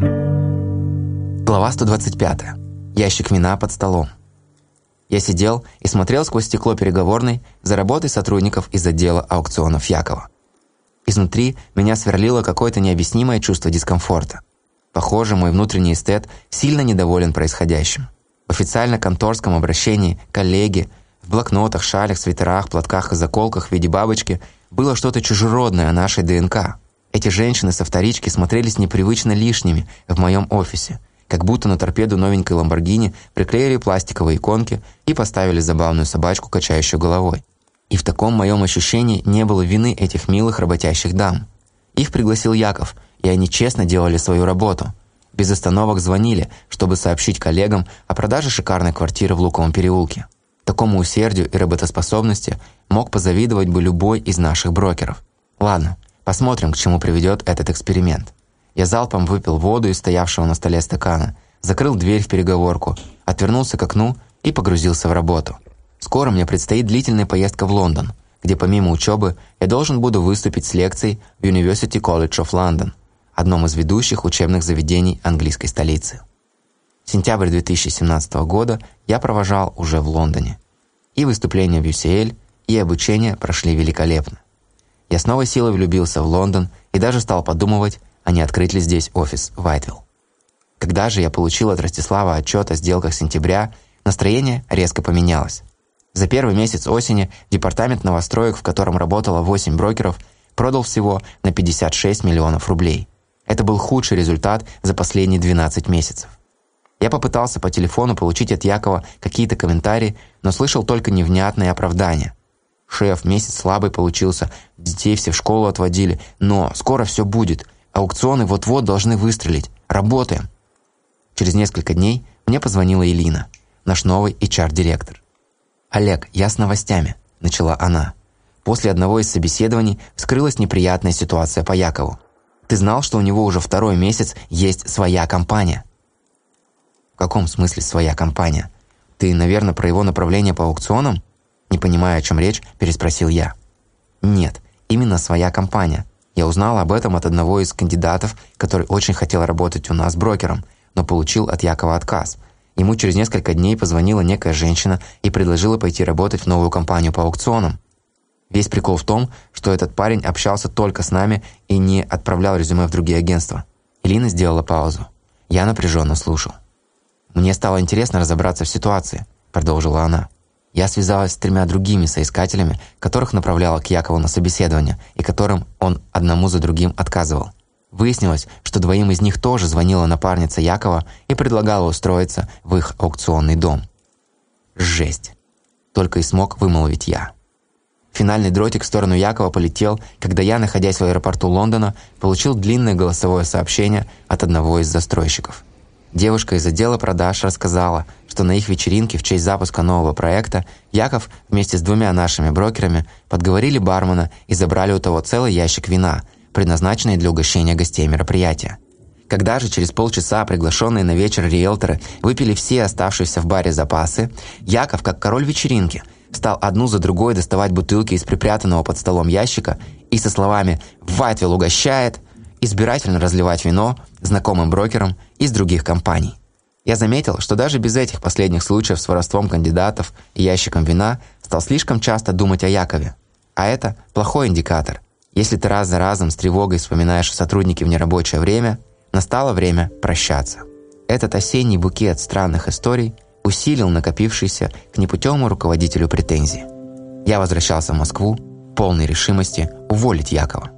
Глава 125. Ящик вина под столом. Я сидел и смотрел сквозь стекло переговорной за работой сотрудников из отдела аукционов Якова. Изнутри меня сверлило какое-то необъяснимое чувство дискомфорта. Похоже, мой внутренний эстет сильно недоволен происходящим. В официально-конторском обращении коллеги в блокнотах, шалях, свитерах, платках и заколках в виде бабочки было что-то чужеродное о нашей ДНК. Эти женщины со вторички смотрелись непривычно лишними в моем офисе, как будто на торпеду новенькой Ламборгини приклеили пластиковые иконки и поставили забавную собачку, качающую головой. И в таком моем ощущении не было вины этих милых работящих дам. Их пригласил Яков, и они честно делали свою работу. Без остановок звонили, чтобы сообщить коллегам о продаже шикарной квартиры в Луковом переулке. Такому усердию и работоспособности мог позавидовать бы любой из наших брокеров. Ладно, посмотрим, к чему приведет этот эксперимент. Я залпом выпил воду из стоявшего на столе стакана, закрыл дверь в переговорку, отвернулся к окну и погрузился в работу. Скоро мне предстоит длительная поездка в Лондон, где помимо учебы я должен буду выступить с лекцией в University College of London, одном из ведущих учебных заведений английской столицы. Сентябрь 2017 года я провожал уже в Лондоне. И выступления в UCL, и обучение прошли великолепно. Я с новой силой влюбился в Лондон и даже стал подумывать, а не открыть ли здесь офис Вайтвилл. Когда же я получил от Ростислава отчет о сделках сентября, настроение резко поменялось. За первый месяц осени департамент новостроек, в котором работало 8 брокеров, продал всего на 56 миллионов рублей. Это был худший результат за последние 12 месяцев. Я попытался по телефону получить от Якова какие-то комментарии, но слышал только невнятные оправдания. «Шеф, месяц слабый получился, детей все в школу отводили, но скоро все будет, аукционы вот-вот должны выстрелить, работаем». Через несколько дней мне позвонила Элина, наш новый HR-директор. «Олег, я с новостями», – начала она. После одного из собеседований вскрылась неприятная ситуация по Якову. «Ты знал, что у него уже второй месяц есть своя компания?» «В каком смысле своя компания? Ты, наверное, про его направление по аукционам?» Не понимая, о чем речь, переспросил я. «Нет, именно своя компания. Я узнал об этом от одного из кандидатов, который очень хотел работать у нас брокером, но получил от Якова отказ – Ему через несколько дней позвонила некая женщина и предложила пойти работать в новую компанию по аукционам. Весь прикол в том, что этот парень общался только с нами и не отправлял резюме в другие агентства. Элина сделала паузу. Я напряженно слушал. «Мне стало интересно разобраться в ситуации», – продолжила она. Я связалась с тремя другими соискателями, которых направляла к Якову на собеседование, и которым он одному за другим отказывал. Выяснилось, что двоим из них тоже звонила напарница Якова и предлагала устроиться в их аукционный дом. Жесть. Только и смог вымолвить я. Финальный дротик в сторону Якова полетел, когда я, находясь в аэропорту Лондона, получил длинное голосовое сообщение от одного из застройщиков. Девушка из отдела продаж рассказала, что на их вечеринке в честь запуска нового проекта Яков вместе с двумя нашими брокерами подговорили бармена и забрали у того целый ящик вина – предназначенные для угощения гостей мероприятия. Когда же через полчаса приглашенные на вечер риэлторы выпили все оставшиеся в баре запасы, Яков, как король вечеринки, стал одну за другой доставать бутылки из припрятанного под столом ящика и со словами «Вайтвилл угощает» избирательно разливать вино знакомым брокерам из других компаний. Я заметил, что даже без этих последних случаев с воровством кандидатов и ящиком вина стал слишком часто думать о Якове. А это плохой индикатор, если ты раз за разом с тревогой вспоминаешь о сотруднике в нерабочее время, настало время прощаться. Этот осенний букет странных историй усилил накопившийся к непутевому руководителю претензии. Я возвращался в Москву, полной решимости уволить Якова.